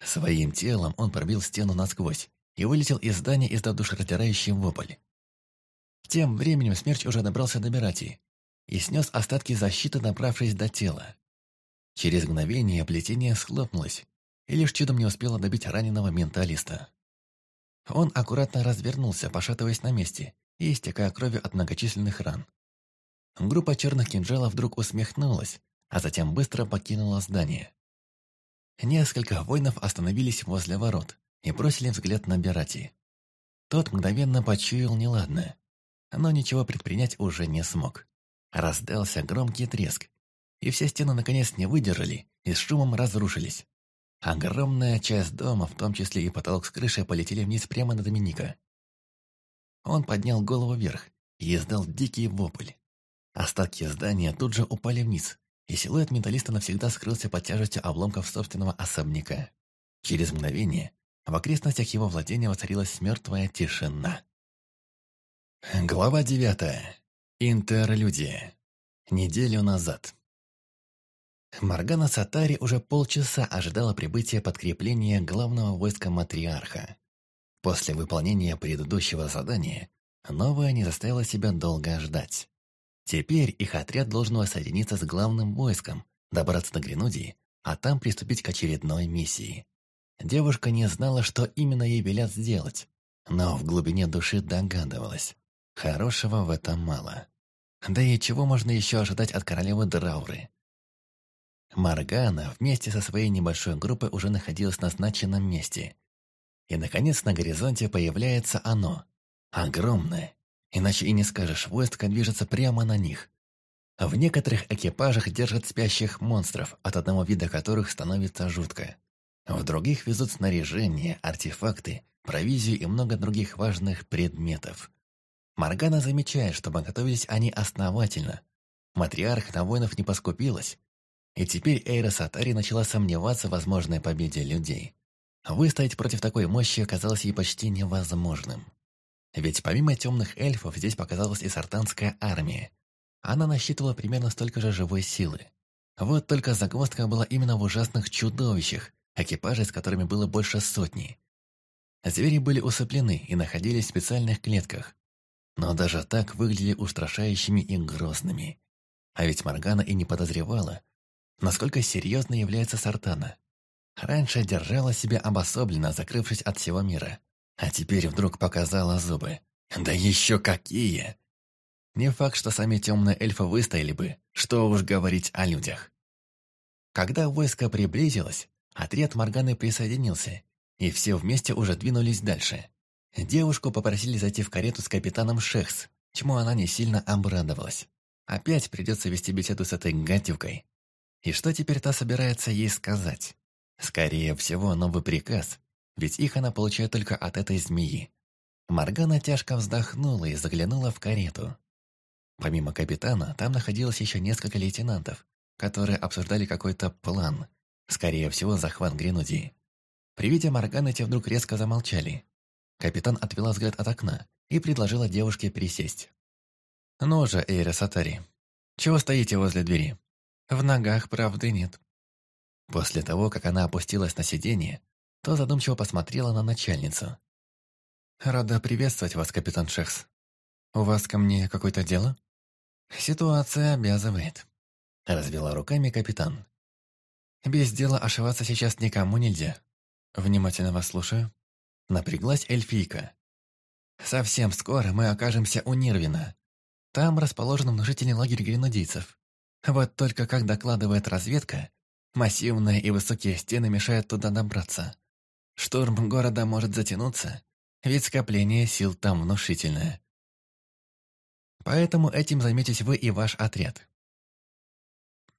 Своим телом он пробил стену насквозь и вылетел из здания, издав душераздирающий вопль. Тем временем смерч уже добрался до Берати и снес остатки защиты, добравшись до тела. Через мгновение плетение схлопнулось, и лишь чудом не успело добить раненого менталиста. Он аккуратно развернулся, пошатываясь на месте и истекая кровью от многочисленных ран. Группа черных кинжалов вдруг усмехнулась, а затем быстро покинула здание. Несколько воинов остановились возле ворот и бросили взгляд на Берати. Тот мгновенно почуял неладное, но ничего предпринять уже не смог. Раздался громкий треск, и все стены наконец не выдержали и с шумом разрушились. Огромная часть дома, в том числе и потолок с крышей, полетели вниз прямо на Доминика. Он поднял голову вверх и издал дикий вопль. Остатки здания тут же упали вниз, и силуэт менталиста навсегда скрылся под тяжестью обломков собственного особняка. Через мгновение в окрестностях его владения воцарилась мертвая тишина. Глава девятая. Интерлюдия. Неделю назад. Маргана Сатари уже полчаса ожидала прибытия подкрепления главного войска матриарха. После выполнения предыдущего задания, новое не заставило себя долго ждать. Теперь их отряд должен воссоединиться с главным войском, добраться до Гренудии, а там приступить к очередной миссии. Девушка не знала, что именно ей велят сделать, но в глубине души догадывалась. Хорошего в этом мало. Да и чего можно еще ожидать от королевы Драуры? Маргана вместе со своей небольшой группой уже находилась на назначенном месте. И, наконец, на горизонте появляется оно. Огромное. Иначе и не скажешь, войско движется прямо на них. В некоторых экипажах держат спящих монстров, от одного вида которых становится жутко. В других везут снаряжение, артефакты, провизию и много других важных предметов. Маргана замечает, что готовились они основательно. Матриарх на воинов не поскупилась, и теперь Эйра Сатари начала сомневаться в возможной победе людей. Выстоять против такой мощи оказалось ей почти невозможным. Ведь помимо темных эльфов здесь показалась и сартанская армия. Она насчитывала примерно столько же живой силы. Вот только загвоздка была именно в ужасных чудовищах, экипажей с которыми было больше сотни. Звери были усыплены и находились в специальных клетках. Но даже так выглядели устрашающими и грозными. А ведь Моргана и не подозревала, насколько серьезно является Сартана. Раньше держала себя обособленно, закрывшись от всего мира. А теперь вдруг показала зубы. Да еще какие! Не факт, что сами темные эльфы выстояли бы, что уж говорить о людях. Когда войско приблизилось, отряд Морганы присоединился, и все вместе уже двинулись дальше. Девушку попросили зайти в карету с капитаном Шехс, чему она не сильно обрадовалась. Опять придется вести беседу с этой гадюкой. И что теперь та собирается ей сказать? Скорее всего, новый приказ, ведь их она получает только от этой змеи. Маргана тяжко вздохнула и заглянула в карету. Помимо капитана, там находилось еще несколько лейтенантов, которые обсуждали какой-то план, скорее всего, захват Гренудии. При виде Марганы те вдруг резко замолчали. Капитан отвела взгляд от окна и предложила девушке пересесть. «Ну же, Эйра Сатари, чего стоите возле двери? В ногах правды нет». После того, как она опустилась на сиденье, то задумчиво посмотрела на начальницу. «Рада приветствовать вас, капитан Шехс. У вас ко мне какое-то дело?» «Ситуация обязывает», — развела руками капитан. «Без дела ошиваться сейчас никому нельзя. Внимательно вас слушаю». Напряглась эльфийка. «Совсем скоро мы окажемся у Нирвина. Там расположен внушительный лагерь гренадийцев. Вот только, как докладывает разведка, массивные и высокие стены мешают туда добраться. Штурм города может затянуться, ведь скопление сил там внушительное. Поэтому этим займетесь вы и ваш отряд.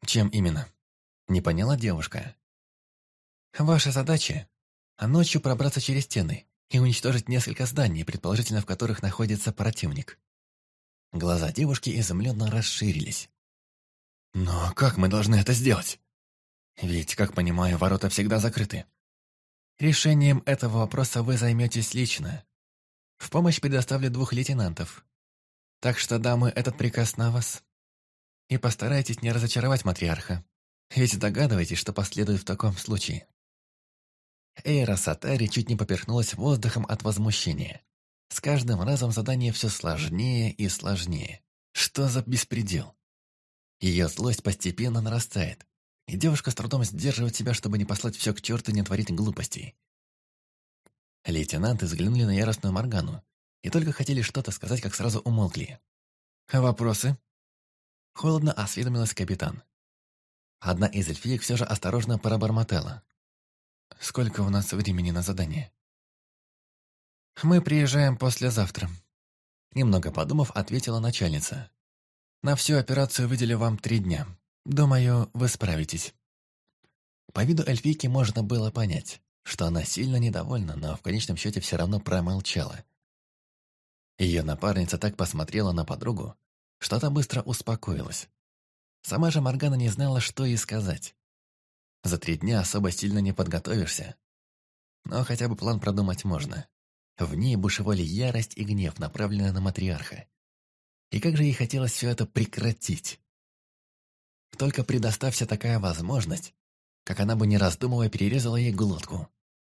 Чем именно? Не поняла девушка. Ваша задача – ночью пробраться через стены и уничтожить несколько зданий, предположительно в которых находится противник. Глаза девушки изумленно расширились. «Но как мы должны это сделать? Ведь, как понимаю, ворота всегда закрыты. Решением этого вопроса вы займетесь лично. В помощь предоставлю двух лейтенантов. Так что, дамы, этот приказ на вас. И постарайтесь не разочаровать матриарха. Ведь догадываетесь, что последует в таком случае. Эйра Сатари чуть не поперхнулась воздухом от возмущения. С каждым разом задание все сложнее и сложнее. Что за беспредел? Ее злость постепенно нарастает, и девушка с трудом сдерживает себя, чтобы не послать все к черту и не творить глупостей. Лейтенанты взглянули на яростную Моргану и только хотели что-то сказать, как сразу умолкли. «Вопросы?» Холодно осведомилась капитан. Одна из эльфиек все же осторожно пробормотала. «Сколько у нас времени на задание?» «Мы приезжаем послезавтра», — немного подумав, ответила начальница. «На всю операцию выделю вам три дня. Думаю, вы справитесь». По виду эльфийки можно было понять, что она сильно недовольна, но в конечном счете все равно промолчала. Ее напарница так посмотрела на подругу, что та быстро успокоилась. Сама же Моргана не знала, что ей сказать. За три дня особо сильно не подготовишься. Но хотя бы план продумать можно. В ней бушевали ярость и гнев, направленные на матриарха. И как же ей хотелось все это прекратить. Только предоставься такая возможность, как она бы не раздумывая перерезала ей глотку.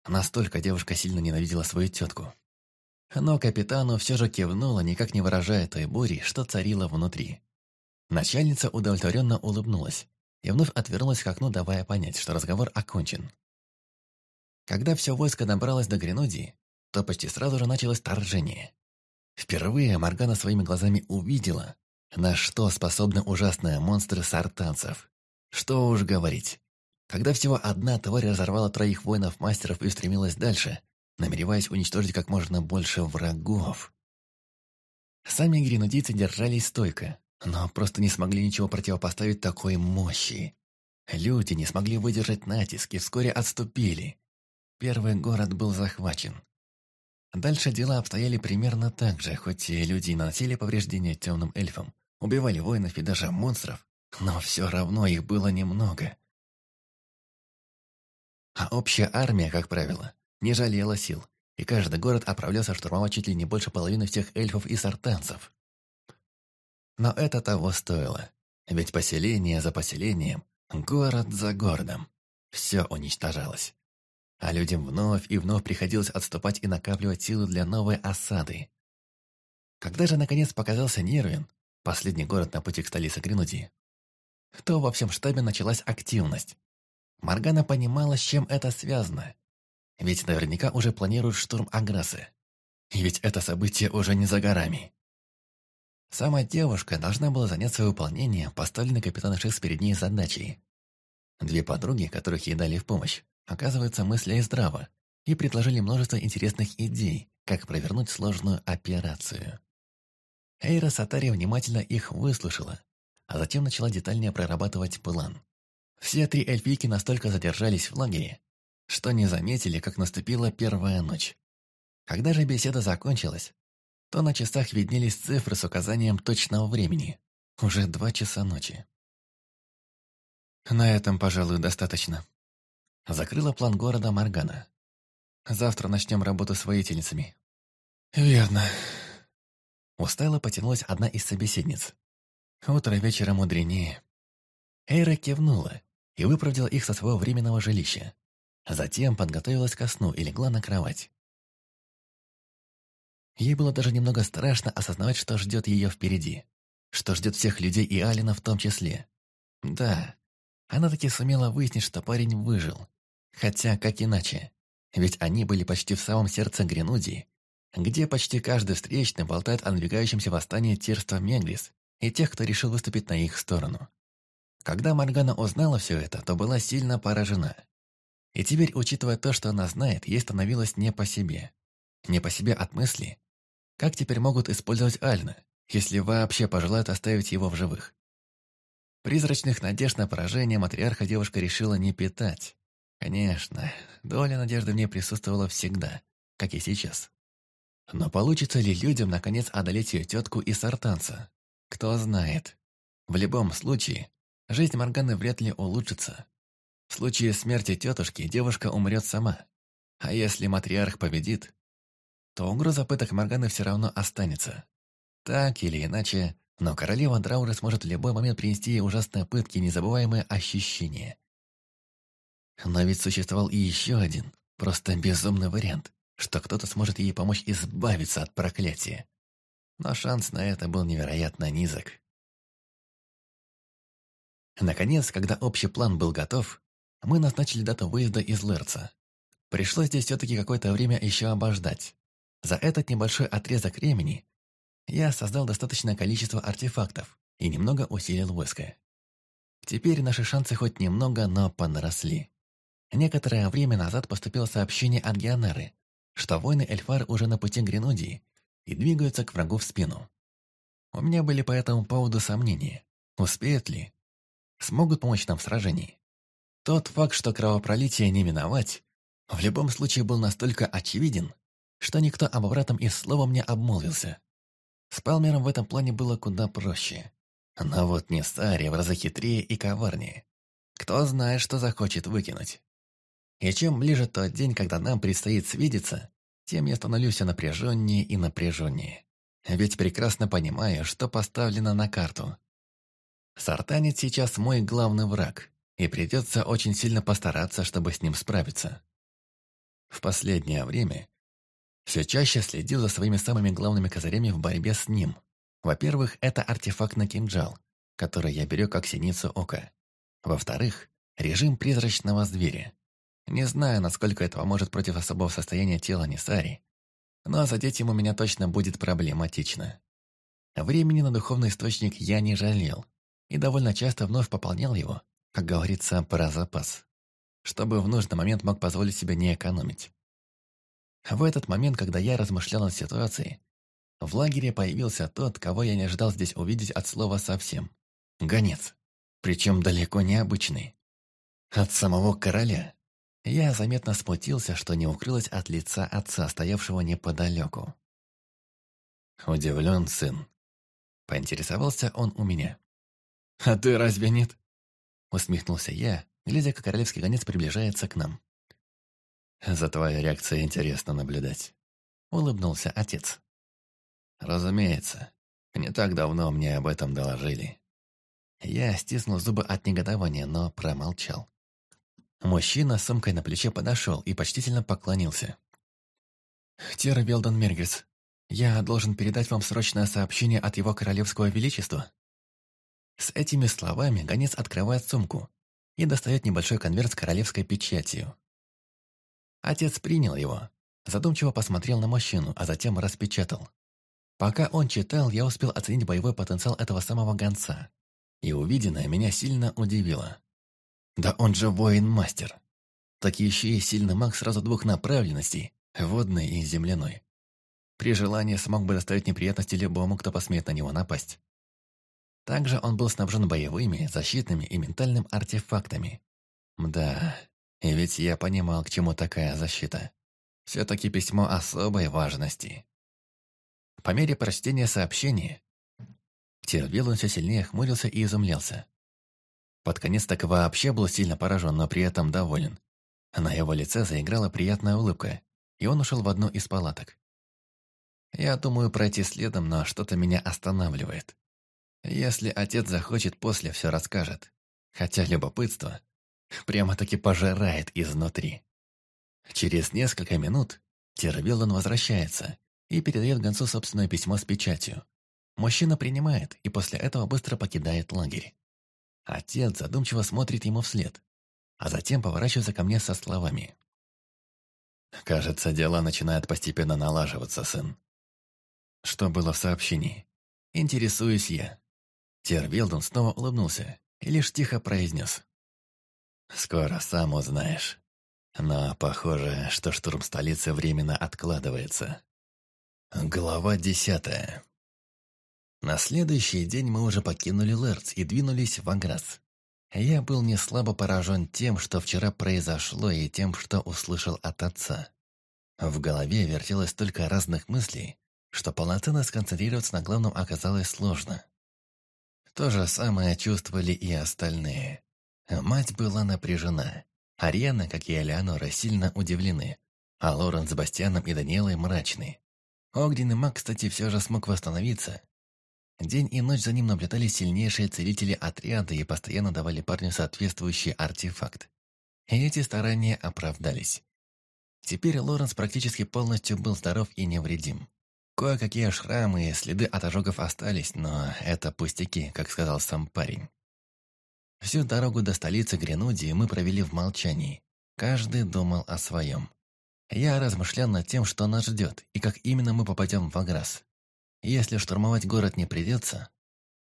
Настолько девушка сильно ненавидела свою тетку. Но капитану все же кивнула, никак не выражая той бури, что царила внутри. Начальница удовлетворенно улыбнулась и вновь отвернулась к окну, давая понять, что разговор окончен. Когда все войско добралось до Гренудии, то почти сразу же началось торжение. Впервые Моргана своими глазами увидела, на что способны ужасные монстры сартанцев. Что уж говорить. Когда всего одна тварь разорвала троих воинов-мастеров и устремилась дальше, намереваясь уничтожить как можно больше врагов. Сами гренудийцы держались стойко, но просто не смогли ничего противопоставить такой мощи. Люди не смогли выдержать натиск и вскоре отступили. Первый город был захвачен. Дальше дела обстояли примерно так же, хоть и люди наносили повреждения темным эльфам, убивали воинов и даже монстров, но все равно их было немного. А общая армия, как правило, не жалела сил, и каждый город отправлялся штурмовать чуть ли не больше половины всех эльфов и сартанцев. Но это того стоило, ведь поселение за поселением, город за городом, все уничтожалось а людям вновь и вновь приходилось отступать и накапливать силы для новой осады. Когда же наконец показался Нервин, последний город на пути к столице Гренудии, то во всем штабе началась активность. Маргана понимала, с чем это связано. Ведь наверняка уже планируют штурм Аграсы. И ведь это событие уже не за горами. Сама девушка должна была заняться выполнением поставленной капитана Шекс перед ней задачей. Две подруги, которых ей дали в помощь, Оказывается, мысли здраво, и предложили множество интересных идей, как провернуть сложную операцию. Эйра Сатари внимательно их выслушала, а затем начала детальнее прорабатывать план. Все три эльфийки настолько задержались в лагере, что не заметили, как наступила первая ночь. Когда же беседа закончилась, то на часах виднелись цифры с указанием точного времени. Уже два часа ночи. «На этом, пожалуй, достаточно», Закрыла план города Маргана. Завтра начнем работу с воительницами. Верно. Устало потянулась одна из собеседниц. Утро вечера мудренее. Эйра кивнула и выправдила их со своего временного жилища. Затем подготовилась ко сну и легла на кровать. Ей было даже немного страшно осознавать, что ждет ее впереди. Что ждет всех людей и Алина в том числе. Да, она таки сумела выяснить, что парень выжил. Хотя, как иначе? Ведь они были почти в самом сердце Гренудии, где почти каждый встречный болтает о надвигающемся восстании Тирства Меглис и тех, кто решил выступить на их сторону. Когда Моргана узнала все это, то была сильно поражена. И теперь, учитывая то, что она знает, ей становилось не по себе. Не по себе от мысли. Как теперь могут использовать Альна, если вообще пожелают оставить его в живых? Призрачных надежд на поражение матриарха девушка решила не питать. Конечно, доля надежды в ней присутствовала всегда, как и сейчас. Но получится ли людям наконец одолеть ее тетку и сартанца? Кто знает. В любом случае, жизнь Морганы вряд ли улучшится. В случае смерти тетушки девушка умрет сама. А если матриарх победит, то угроза пыток Морганы все равно останется. Так или иначе, но королева Драуры сможет в любой момент принести ей ужасные пытки и незабываемые ощущения. Но ведь существовал и еще один, просто безумный вариант, что кто-то сможет ей помочь избавиться от проклятия. Но шанс на это был невероятно низок. Наконец, когда общий план был готов, мы назначили дату выезда из Лерца. Пришлось здесь все-таки какое-то время еще обождать. За этот небольшой отрезок времени я создал достаточное количество артефактов и немного усилил войско. Теперь наши шансы хоть немного, но подросли. Некоторое время назад поступило сообщение от Геонары, что воины Эльфар уже на пути к Гренудии и двигаются к врагу в спину. У меня были по этому поводу сомнения, успеют ли, смогут помочь нам в сражении. Тот факт, что кровопролитие не миновать, в любом случае был настолько очевиден, что никто об обратном и словом не обмолвился. С Палмером в этом плане было куда проще. Но вот не Сари в разы хитрее и коварнее. Кто знает, что захочет выкинуть. И чем ближе тот день, когда нам предстоит свидеться, тем я становлюсь напряженнее и напряженнее. Ведь прекрасно понимаю, что поставлено на карту. Сартанец сейчас мой главный враг, и придется очень сильно постараться, чтобы с ним справиться. В последнее время все чаще следил за своими самыми главными козырями в борьбе с ним. Во-первых, это артефакт на кинжал, который я беру как синицу ока. Во-вторых, режим призрачного зверя. Не знаю, насколько это поможет против особого состояния тела Нисари, но задеть ему меня точно будет проблематично. Времени на духовный источник я не жалел, и довольно часто вновь пополнял его, как говорится, про запас, чтобы в нужный момент мог позволить себе не экономить. В этот момент, когда я размышлял над ситуацией, в лагере появился тот, кого я не ожидал здесь увидеть от слова совсем. Гонец. Причем далеко не обычный. От самого короля. Я заметно смутился, что не укрылось от лица отца, стоявшего неподалеку. Удивлен сын. Поинтересовался он у меня. «А ты разве нет?» Усмехнулся я, глядя, как королевский гонец приближается к нам. «За твоей реакцией интересно наблюдать», — улыбнулся отец. «Разумеется, не так давно мне об этом доложили». Я стиснул зубы от негодования, но промолчал. Мужчина с сумкой на плече подошел и почтительно поклонился. «Тера Велдон Мергис, я должен передать вам срочное сообщение от его королевского величества». С этими словами гонец открывает сумку и достает небольшой конверт с королевской печатью. Отец принял его, задумчиво посмотрел на мужчину, а затем распечатал. Пока он читал, я успел оценить боевой потенциал этого самого гонца. И увиденное меня сильно удивило. Да он же воин-мастер. Так еще и сильный маг сразу двух направленностей, водной и земляной. При желании смог бы доставить неприятности любому, кто посмеет на него напасть. Также он был снабжен боевыми, защитными и ментальными артефактами. Да, и ведь я понимал, к чему такая защита. Все-таки письмо особой важности. По мере прочтения сообщения, Тервил он все сильнее хмурился и изумлялся. Под конец так вообще был сильно поражен, но при этом доволен. На его лице заиграла приятная улыбка, и он ушел в одну из палаток. Я думаю пройти следом, но что-то меня останавливает. Если отец захочет, после все расскажет. Хотя любопытство прямо-таки пожирает изнутри. Через несколько минут Тервиллан возвращается и передает гонцу собственное письмо с печатью. Мужчина принимает и после этого быстро покидает лагерь. Отец задумчиво смотрит ему вслед, а затем поворачивается ко мне со словами. «Кажется, дела начинают постепенно налаживаться, сын». Что было в сообщении? Интересуюсь я. Тервилдон снова улыбнулся и лишь тихо произнес. «Скоро сам узнаешь. Но похоже, что штурм столицы временно откладывается». Глава десятая. На следующий день мы уже покинули Лерц и двинулись в Аграс. Я был не слабо поражен тем, что вчера произошло, и тем, что услышал от отца. В голове вертелось столько разных мыслей, что полноценно сконцентрироваться на главном оказалось сложно. То же самое чувствовали и остальные. Мать была напряжена. Ариана, как и Элеонора, сильно удивлены, а Лорен с Бастианом и Даниэлой мрачны. Огненный маг, кстати, все же смог восстановиться День и ночь за ним наблюдали сильнейшие целители отряда и постоянно давали парню соответствующий артефакт. И эти старания оправдались. Теперь Лоренс практически полностью был здоров и невредим. Кое-какие шрамы и следы от ожогов остались, но это пустяки, как сказал сам парень. Всю дорогу до столицы Гренудии мы провели в молчании. Каждый думал о своем. Я размышлял над тем, что нас ждет, и как именно мы попадем в Аграс. Если штурмовать город не придется,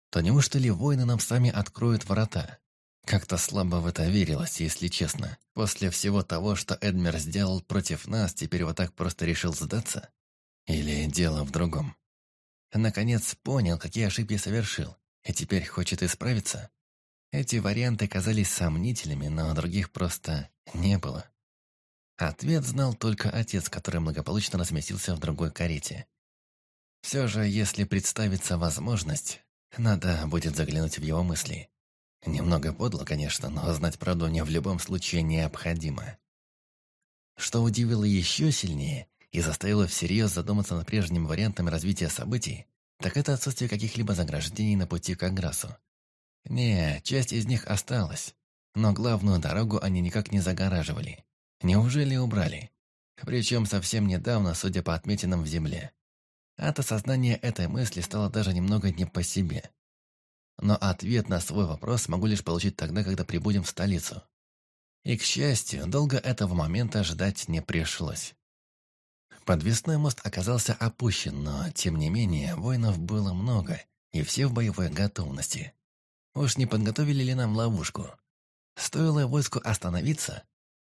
то неужто ли воины нам сами откроют ворота? Как-то слабо в это верилось, если честно. После всего того, что Эдмер сделал против нас, теперь вот так просто решил сдаться? Или дело в другом? Наконец понял, какие ошибки совершил, и теперь хочет исправиться? Эти варианты казались сомнительными, но других просто не было. Ответ знал только отец, который благополучно разместился в другой карете. Все же, если представится возможность, надо будет заглянуть в его мысли. Немного подло, конечно, но знать правду мне в любом случае необходимо. Что удивило еще сильнее и заставило всерьез задуматься над прежними вариантами развития событий, так это отсутствие каких-либо заграждений на пути к Аграсу. Не, часть из них осталась, но главную дорогу они никак не загораживали. Неужели убрали? Причем совсем недавно, судя по отметинам в земле. От осознания этой мысли стало даже немного не по себе. Но ответ на свой вопрос могу лишь получить тогда, когда прибудем в столицу. И, к счастью, долго этого момента ждать не пришлось. Подвесной мост оказался опущен, но, тем не менее, воинов было много, и все в боевой готовности. Уж не подготовили ли нам ловушку? Стоило войску остановиться,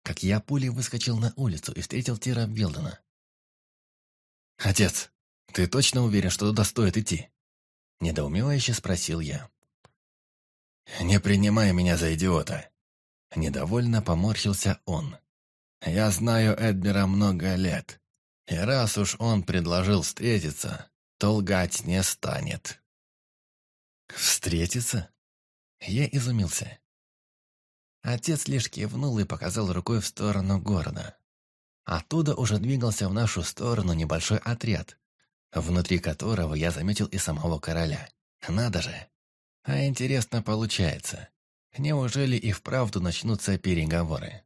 как я пулей выскочил на улицу и встретил Тира Белдена. «Отец, ты точно уверен, что туда стоит идти?» Недоумевающе спросил я. «Не принимай меня за идиота!» Недовольно поморщился он. «Я знаю Эдмера много лет, и раз уж он предложил встретиться, то лгать не станет». «Встретиться?» Я изумился. Отец лишь кивнул и показал рукой в сторону города. Оттуда уже двигался в нашу сторону небольшой отряд, внутри которого я заметил и самого короля. Надо же! А интересно получается. Неужели и вправду начнутся переговоры?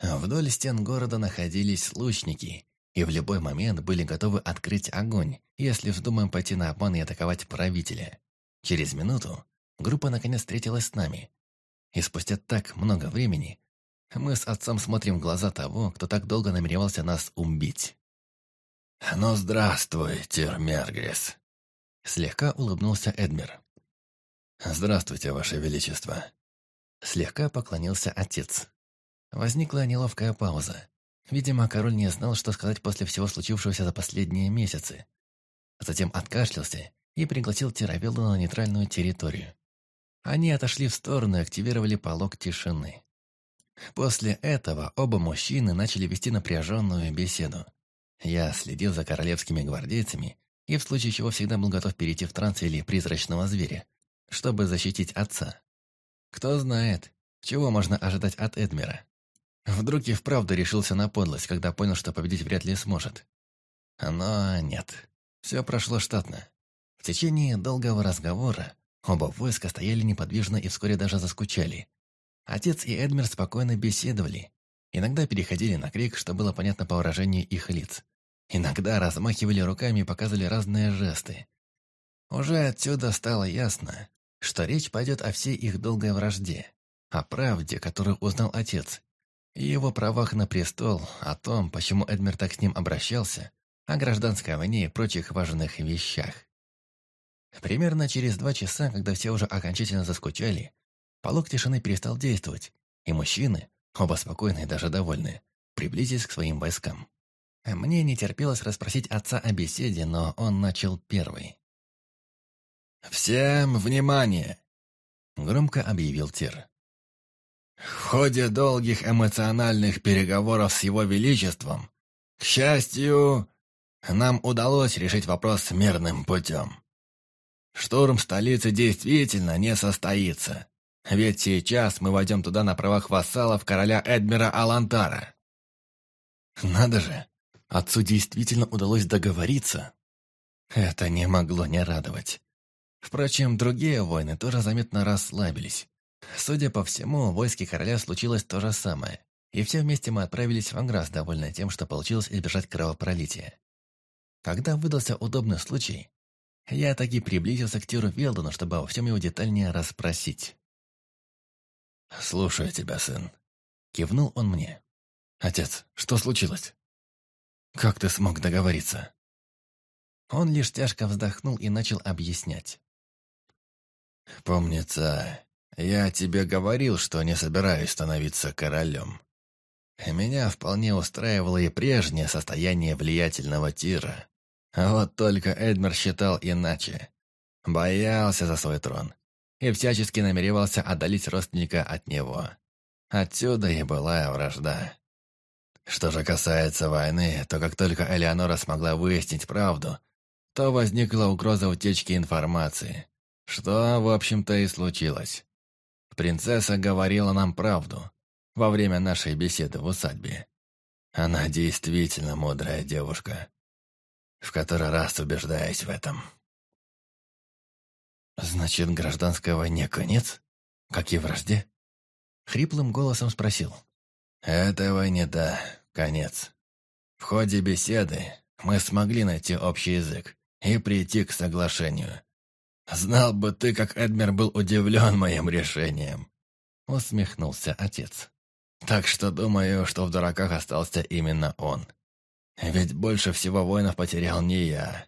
Вдоль стен города находились лучники, и в любой момент были готовы открыть огонь, если вздумаем пойти на обман и атаковать правителя. Через минуту Группа наконец встретилась с нами. И спустя так много времени мы с отцом смотрим в глаза того, кто так долго намеревался нас убить. «Ну, здравствуй, Тирмергрис!» Слегка улыбнулся Эдмер. «Здравствуйте, Ваше Величество!» Слегка поклонился отец. Возникла неловкая пауза. Видимо, король не знал, что сказать после всего случившегося за последние месяцы. Затем откашлялся и пригласил Тиравелла на нейтральную территорию. Они отошли в сторону и активировали полог тишины. После этого оба мужчины начали вести напряженную беседу. Я следил за королевскими гвардейцами и в случае чего всегда был готов перейти в транс или призрачного зверя, чтобы защитить отца. Кто знает, чего можно ожидать от Эдмера. Вдруг и вправду решился на подлость, когда понял, что победить вряд ли сможет. Но нет, все прошло штатно. В течение долгого разговора Оба войска стояли неподвижно и вскоре даже заскучали. Отец и Эдмер спокойно беседовали. Иногда переходили на крик, что было понятно по выражению их лиц. Иногда размахивали руками и показывали разные жесты. Уже отсюда стало ясно, что речь пойдет о всей их долгой вражде, о правде, которую узнал отец, и его правах на престол, о том, почему Эдмер так с ним обращался, о гражданской войне и прочих важных вещах. Примерно через два часа, когда все уже окончательно заскучали, полог тишины перестал действовать, и мужчины, оба спокойные и даже довольные, приблизились к своим войскам. Мне не терпелось расспросить отца о беседе, но он начал первый. «Всем внимание!» — громко объявил Тир. «В ходе долгих эмоциональных переговоров с Его Величеством, к счастью, нам удалось решить вопрос мирным путем. Штурм столицы действительно не состоится. Ведь сейчас мы войдем туда на правах вассалов короля Эдмира Алантара. Надо же, отцу действительно удалось договориться. Это не могло не радовать. Впрочем, другие войны тоже заметно расслабились. Судя по всему, в войске короля случилось то же самое. и все вместе мы отправились в Анграс, довольны тем, что получилось избежать кровопролития. Когда выдался удобный случай, я таки приблизился к Тиру Велдону, чтобы во всем его детальнее расспросить. «Слушаю тебя, сын», — кивнул он мне. «Отец, что случилось? Как ты смог договориться?» Он лишь тяжко вздохнул и начал объяснять. «Помнится, я тебе говорил, что не собираюсь становиться королем. Меня вполне устраивало и прежнее состояние влиятельного тира. А вот только Эдмер считал иначе. Боялся за свой трон и всячески намеревался отдалить родственника от него. Отсюда и была вражда. Что же касается войны, то как только Элеонора смогла выяснить правду, то возникла угроза утечки информации, что, в общем-то, и случилось. Принцесса говорила нам правду во время нашей беседы в усадьбе. Она действительно мудрая девушка. В который раз убеждаюсь в этом. «Значит, гражданской войне конец? Как и вражде?» Хриплым голосом спросил. «Этой войне, да, конец. В ходе беседы мы смогли найти общий язык и прийти к соглашению. Знал бы ты, как Эдмер был удивлен моим решением!» Усмехнулся отец. «Так что думаю, что в дураках остался именно он. Ведь больше всего воинов потерял не я.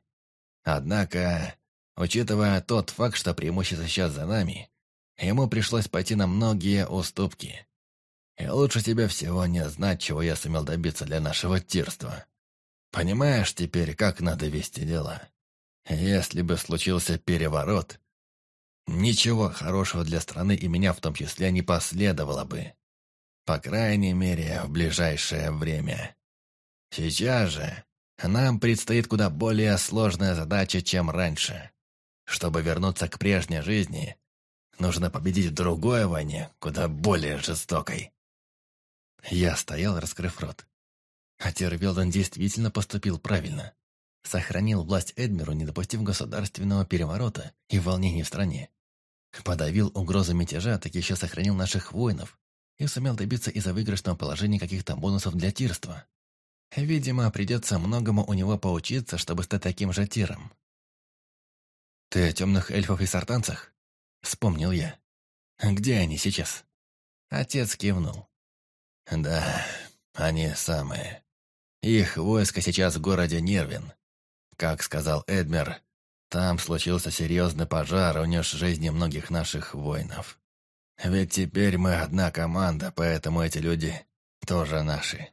Однако, учитывая тот факт, что преимущество сейчас за нами, ему пришлось пойти на многие уступки. И лучше тебе всего не знать, чего я сумел добиться для нашего тирства. Понимаешь теперь, как надо вести дела?» Если бы случился переворот, ничего хорошего для страны и меня в том числе не последовало бы. По крайней мере, в ближайшее время. Сейчас же нам предстоит куда более сложная задача, чем раньше. Чтобы вернуться к прежней жизни, нужно победить в другой войне, куда более жестокой. Я стоял, раскрыв рот. А Тервилден действительно поступил правильно сохранил власть Эдмеру, не допустив государственного переворота и волнений в стране. Подавил угрозу мятежа, так еще сохранил наших воинов и сумел добиться из-за выигрышного положения каких-то бонусов для тирства. Видимо, придется многому у него поучиться, чтобы стать таким же тиром. «Ты о темных эльфов и сартанцах?» Вспомнил я. «Где они сейчас?» Отец кивнул. «Да, они самые. Их войско сейчас в городе Нервин. Как сказал Эдмер, там случился серьезный пожар, унес жизни многих наших воинов. Ведь теперь мы одна команда, поэтому эти люди тоже наши.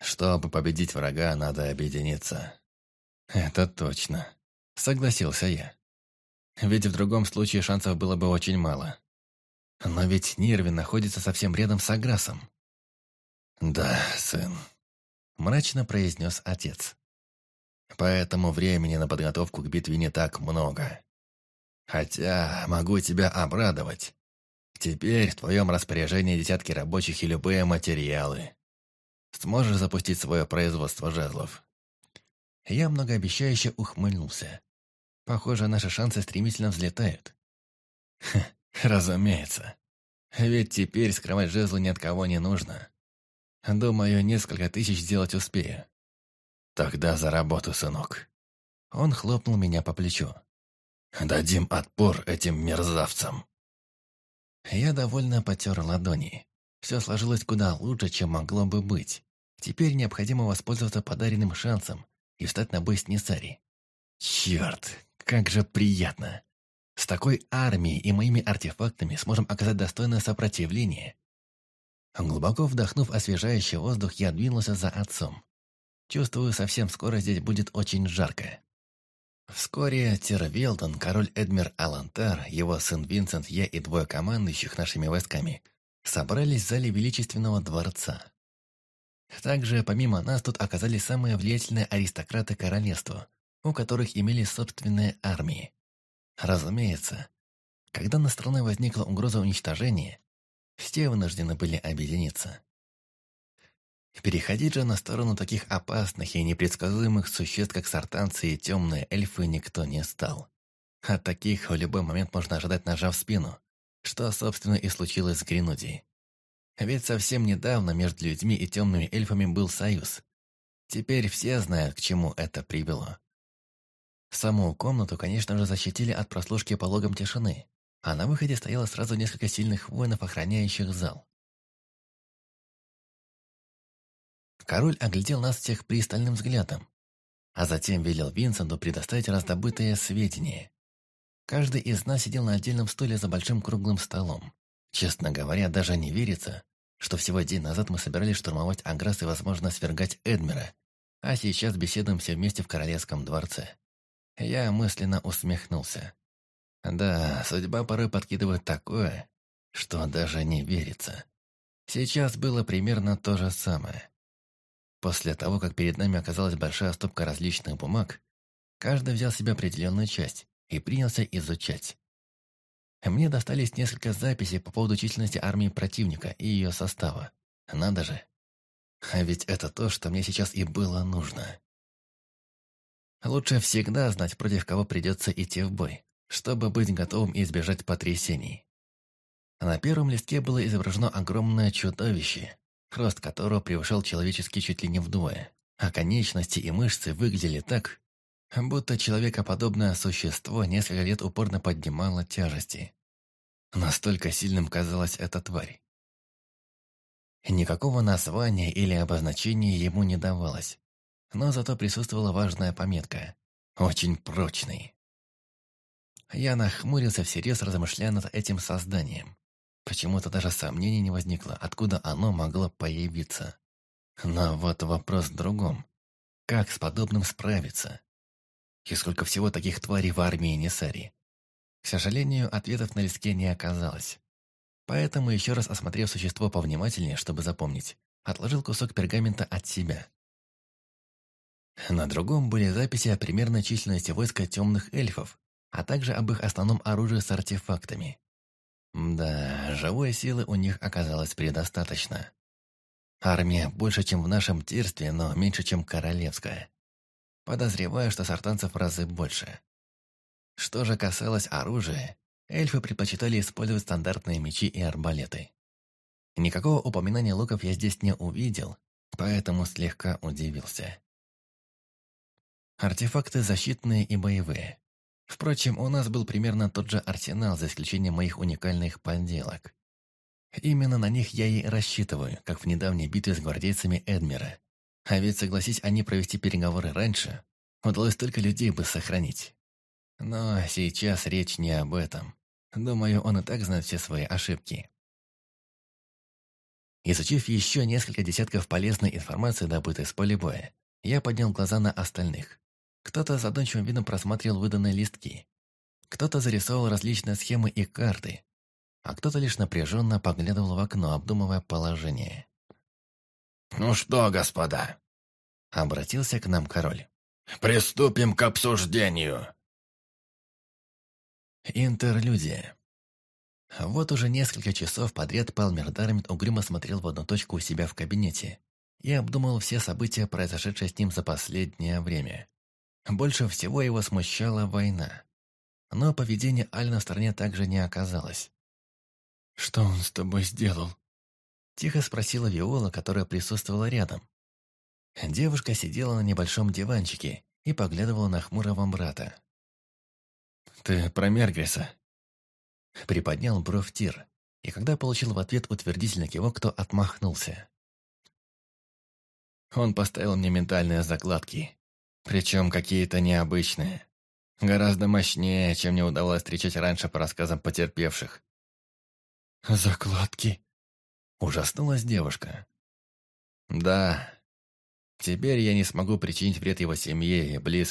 Чтобы победить врага, надо объединиться. Это точно. Согласился я. Ведь в другом случае шансов было бы очень мало. Но ведь Нирвин находится совсем рядом с Аграсом. «Да, сын», — мрачно произнес отец. Поэтому времени на подготовку к битве не так много. Хотя могу тебя обрадовать. Теперь в твоем распоряжении десятки рабочих и любые материалы. Сможешь запустить свое производство жезлов?» Я многообещающе ухмыльнулся. Похоже, наши шансы стремительно взлетают. Хм, разумеется. Ведь теперь скрывать жезлы ни от кого не нужно. Думаю, несколько тысяч сделать успею. «Тогда за работу, сынок». Он хлопнул меня по плечу. «Дадим отпор этим мерзавцам». Я довольно потер ладони. Все сложилось куда лучше, чем могло бы быть. Теперь необходимо воспользоваться подаренным шансом и встать на бой с Несари. Черт, как же приятно! С такой армией и моими артефактами сможем оказать достойное сопротивление. Глубоко вдохнув освежающий воздух, я двинулся за отцом. Чувствую, совсем скоро здесь будет очень жарко. Вскоре Тервелдон, король Эдмир Алантар, его сын Винсент Е и двое командующих нашими войсками собрались в зале Величественного дворца. Также, помимо нас, тут оказались самые влиятельные аристократы королевства, у которых имели собственные армии. Разумеется, когда на стране возникла угроза уничтожения, все вынуждены были объединиться. Переходить же на сторону таких опасных и непредсказуемых существ, как сартанцы и темные эльфы, никто не стал. От таких в любой момент можно ожидать ножа в спину, что, собственно, и случилось с Гринудией. Ведь совсем недавно между людьми и темными эльфами был союз. Теперь все знают, к чему это привело. Саму комнату, конечно же, защитили от прослушки пологом тишины, а на выходе стояло сразу несколько сильных воинов, охраняющих зал. Король оглядел нас всех пристальным взглядом, а затем велел Винсенту предоставить раздобытые сведения. Каждый из нас сидел на отдельном стуле за большим круглым столом. Честно говоря, даже не верится, что всего день назад мы собирались штурмовать Аграс и, возможно, свергать Эдмера, а сейчас беседуем все вместе в Королевском дворце. Я мысленно усмехнулся. Да, судьба порой подкидывает такое, что даже не верится. Сейчас было примерно то же самое. После того, как перед нами оказалась большая стопка различных бумаг, каждый взял себе определенную часть и принялся изучать. Мне достались несколько записей по поводу численности армии противника и ее состава. Надо же. А ведь это то, что мне сейчас и было нужно. Лучше всегда знать, против кого придется идти в бой, чтобы быть готовым избежать потрясений. На первом листке было изображено огромное чудовище, рост которого превышал человеческий чуть ли не вдвое, а конечности и мышцы выглядели так, будто человекоподобное существо несколько лет упорно поднимало тяжести. Настолько сильным казалась эта тварь. Никакого названия или обозначения ему не давалось, но зато присутствовала важная пометка «Очень прочный». Я нахмурился всерьез, размышляя над этим созданием. Почему-то даже сомнений не возникло, откуда оно могло появиться. Но вот вопрос в другом. Как с подобным справиться? И сколько всего таких тварей в армии Несари? К сожалению, ответов на листке не оказалось. Поэтому, еще раз осмотрев существо повнимательнее, чтобы запомнить, отложил кусок пергамента от себя. На другом были записи о примерной численности войска темных эльфов, а также об их основном оружии с артефактами. Да, живой силы у них оказалось предостаточно. Армия больше, чем в нашем тирстве, но меньше, чем королевская. Подозреваю, что сартанцев в разы больше. Что же касалось оружия, эльфы предпочитали использовать стандартные мечи и арбалеты. Никакого упоминания луков я здесь не увидел, поэтому слегка удивился. Артефакты защитные и боевые. Впрочем, у нас был примерно тот же арсенал, за исключением моих уникальных подделок. Именно на них я и рассчитываю, как в недавней битве с гвардейцами Эдмера. А ведь, согласись они провести переговоры раньше, удалось только людей бы сохранить. Но сейчас речь не об этом. Думаю, он и так знает все свои ошибки. Изучив еще несколько десятков полезной информации, добытой с поля боя, я поднял глаза на остальных. Кто-то задумчивым видом просматривал выданные листки. Кто-то зарисовал различные схемы и карты, а кто-то лишь напряженно поглядывал в окно, обдумывая положение. «Ну что, господа?» Обратился к нам король. «Приступим к обсуждению!» Интерлюдия. Вот уже несколько часов подряд Палмер Дармит угрюмо смотрел в одну точку у себя в кабинете и обдумывал все события, произошедшие с ним за последнее время. Больше всего его смущала война. Но поведение Аль на стороне также не оказалось. «Что он с тобой сделал?» Тихо спросила Виола, которая присутствовала рядом. Девушка сидела на небольшом диванчике и поглядывала на хмурого брата. «Ты про Мергриса?» Приподнял бровь Тир, и когда получил в ответ утвердительный кивок, кто отмахнулся. Он поставил мне ментальные закладки, причем какие-то необычные. Гораздо мощнее, чем мне удавалось встречать раньше по рассказам потерпевших. «Закладки?» Ужаснулась девушка. «Да. Теперь я не смогу причинить вред его семье и близким.